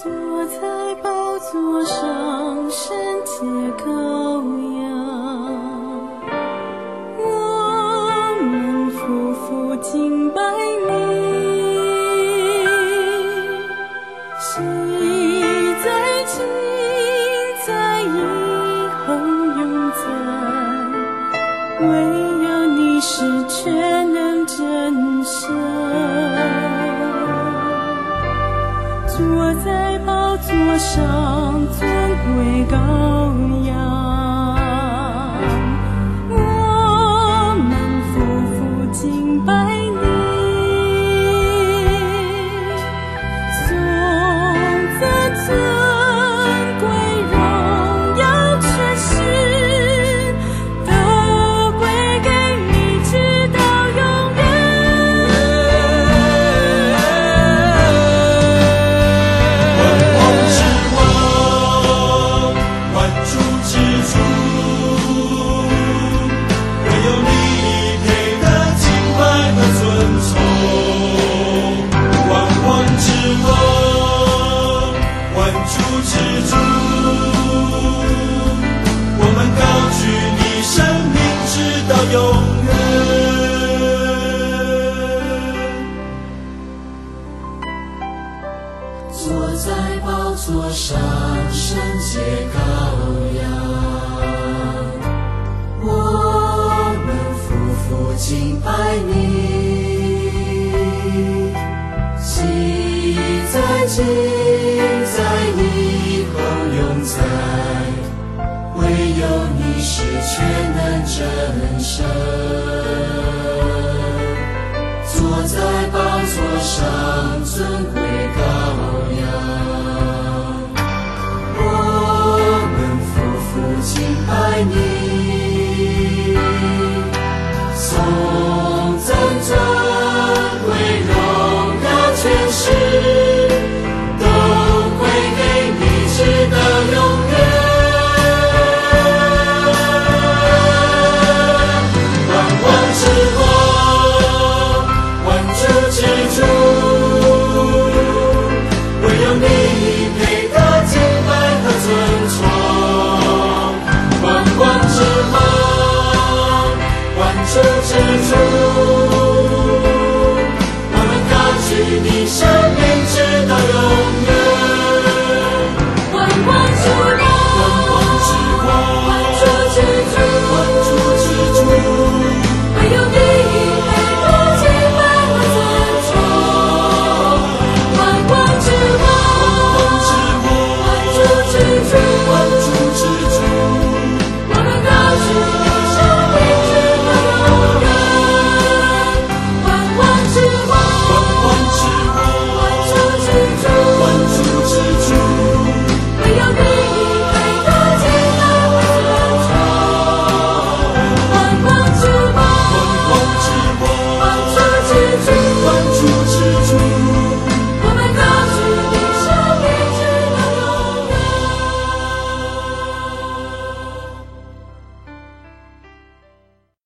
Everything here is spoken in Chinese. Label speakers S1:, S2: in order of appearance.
S1: 坐在宝座上，身且高仰，我们夫夫敬拜你。心在情，在意，后永在，唯有你。是真。座上尊贵
S2: 高
S3: 雅在宝座上，圣洁。